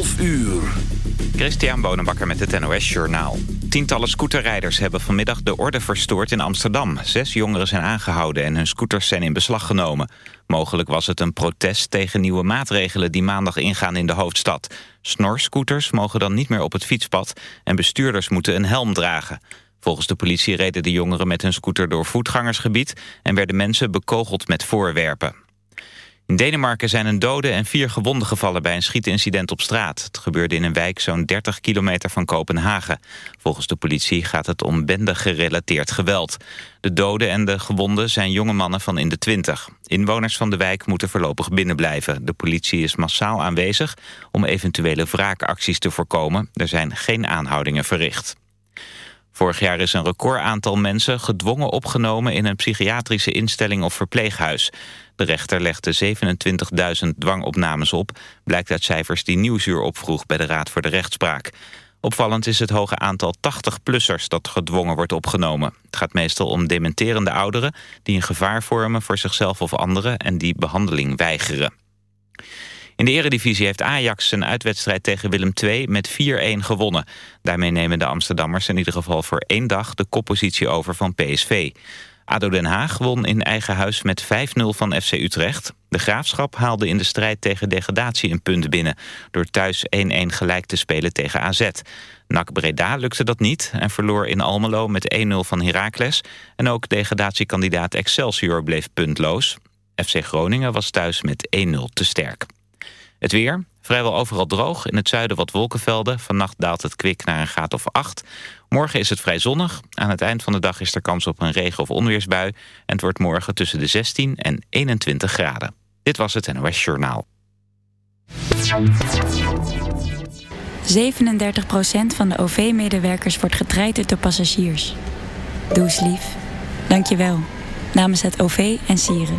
11 uur. Christian Bonenbakker met het NOS Journaal. Tientallen scooterrijders hebben vanmiddag de orde verstoord in Amsterdam. Zes jongeren zijn aangehouden en hun scooters zijn in beslag genomen. Mogelijk was het een protest tegen nieuwe maatregelen die maandag ingaan in de hoofdstad. Snorscooters mogen dan niet meer op het fietspad en bestuurders moeten een helm dragen. Volgens de politie reden de jongeren met hun scooter door voetgangersgebied... en werden mensen bekogeld met voorwerpen. In Denemarken zijn een dode en vier gewonden gevallen bij een schietincident op straat. Het gebeurde in een wijk zo'n 30 kilometer van Kopenhagen. Volgens de politie gaat het om bende-gerelateerd geweld. De doden en de gewonden zijn jonge mannen van in de 20. Inwoners van de wijk moeten voorlopig binnenblijven. De politie is massaal aanwezig om eventuele wraakacties te voorkomen. Er zijn geen aanhoudingen verricht. Vorig jaar is een record aantal mensen gedwongen opgenomen in een psychiatrische instelling of verpleeghuis. De rechter legde 27.000 dwangopnames op, blijkt uit cijfers die Nieuwsuur opvroeg bij de Raad voor de Rechtspraak. Opvallend is het hoge aantal 80-plussers dat gedwongen wordt opgenomen. Het gaat meestal om dementerende ouderen die een gevaar vormen voor zichzelf of anderen en die behandeling weigeren. In de eredivisie heeft Ajax zijn uitwedstrijd tegen Willem II met 4-1 gewonnen. Daarmee nemen de Amsterdammers in ieder geval voor één dag de koppositie over van PSV. ADO Den Haag won in eigen huis met 5-0 van FC Utrecht. De Graafschap haalde in de strijd tegen degradatie een punt binnen... door thuis 1-1 gelijk te spelen tegen AZ. NAC Breda lukte dat niet en verloor in Almelo met 1-0 van Heracles... en ook degradatiekandidaat Excelsior bleef puntloos. FC Groningen was thuis met 1-0 te sterk. Het weer, vrijwel overal droog. In het zuiden wat wolkenvelden. Vannacht daalt het kwik naar een graad of 8. Morgen is het vrij zonnig. Aan het eind van de dag is er kans op een regen- of onweersbui. En het wordt morgen tussen de 16 en 21 graden. Dit was het NOS Journaal. 37% van de OV-medewerkers wordt getraind door passagiers. Doe eens lief. Dank je wel. Namens het OV en Sieren.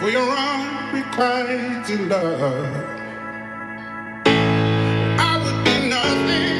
for your unrequited love. I would be nothing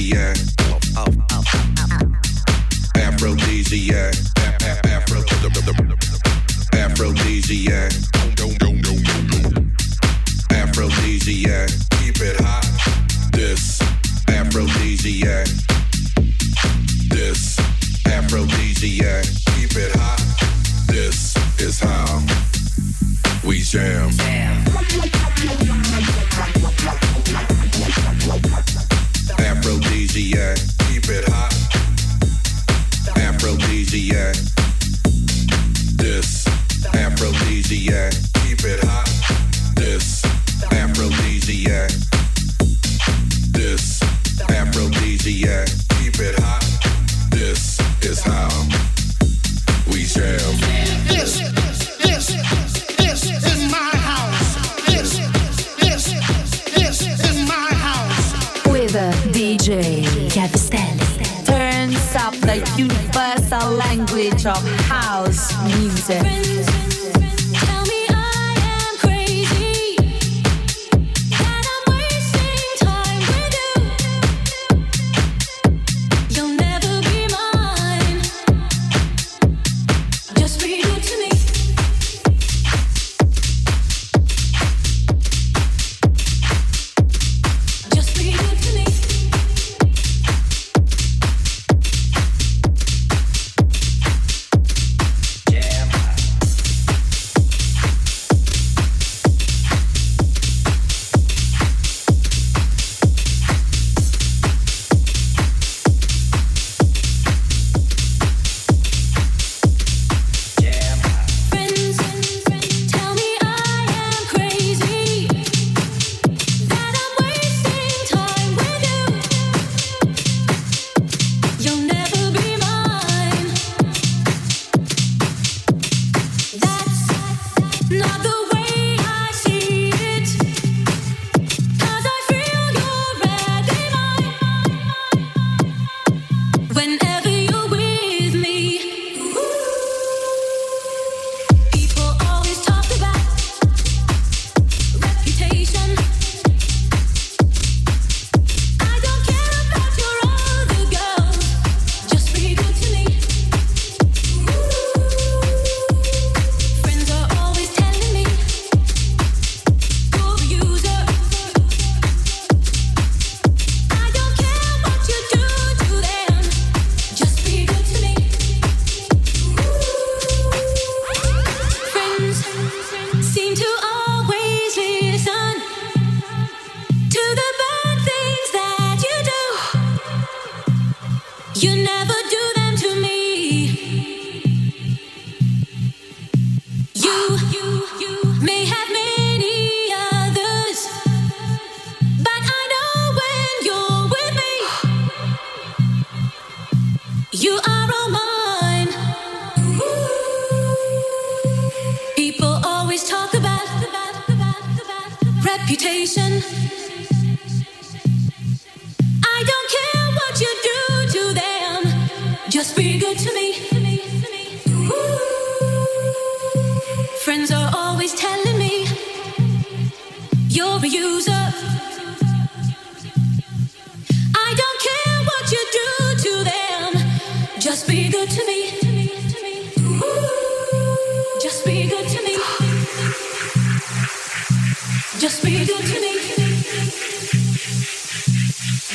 yeah.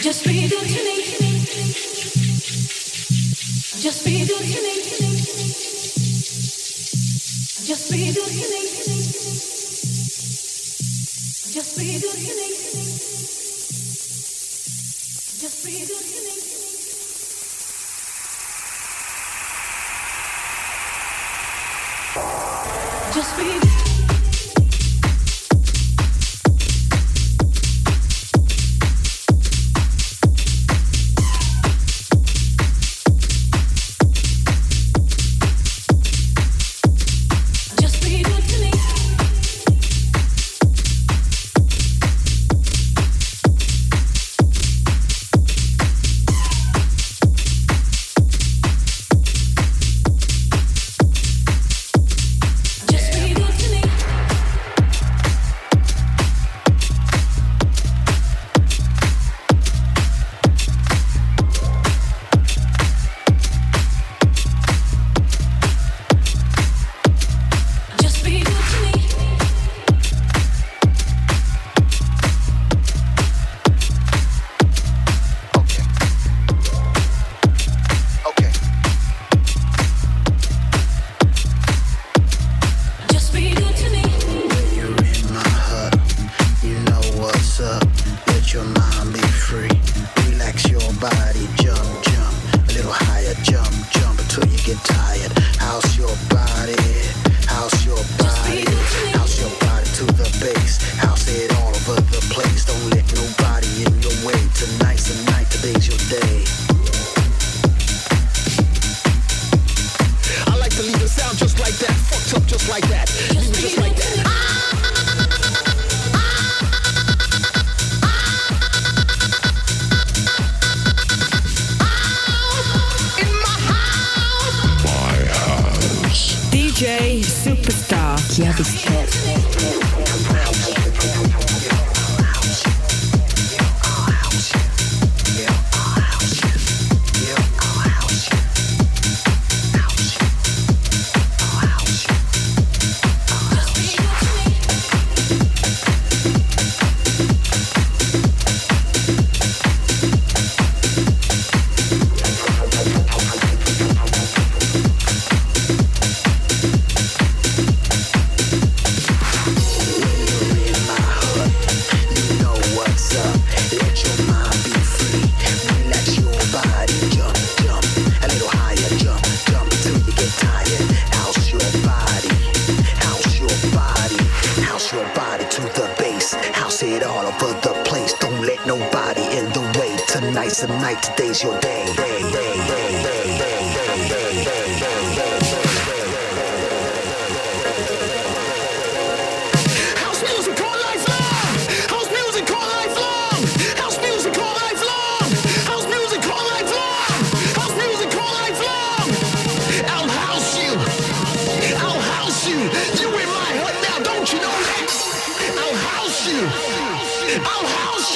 Just be good to me. Just be good to me. Just be good to me. Just be good to me. Just be.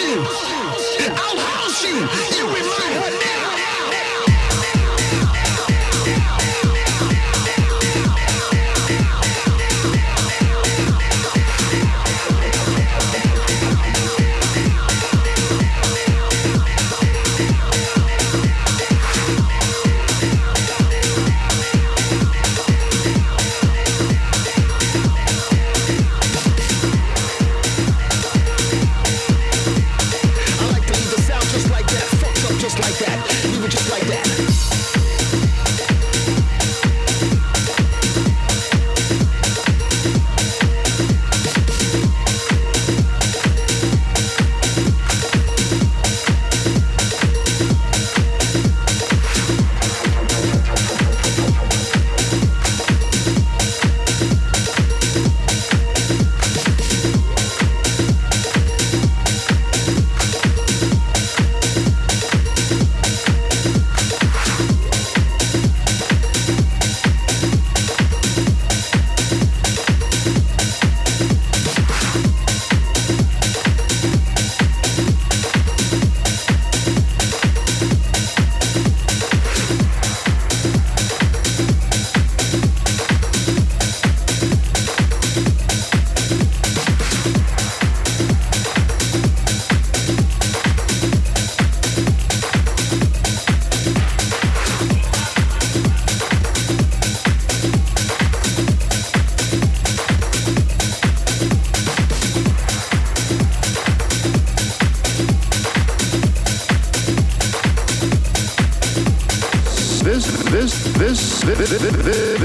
you. I'll house you. You in my Hadera.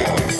Yes.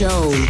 show.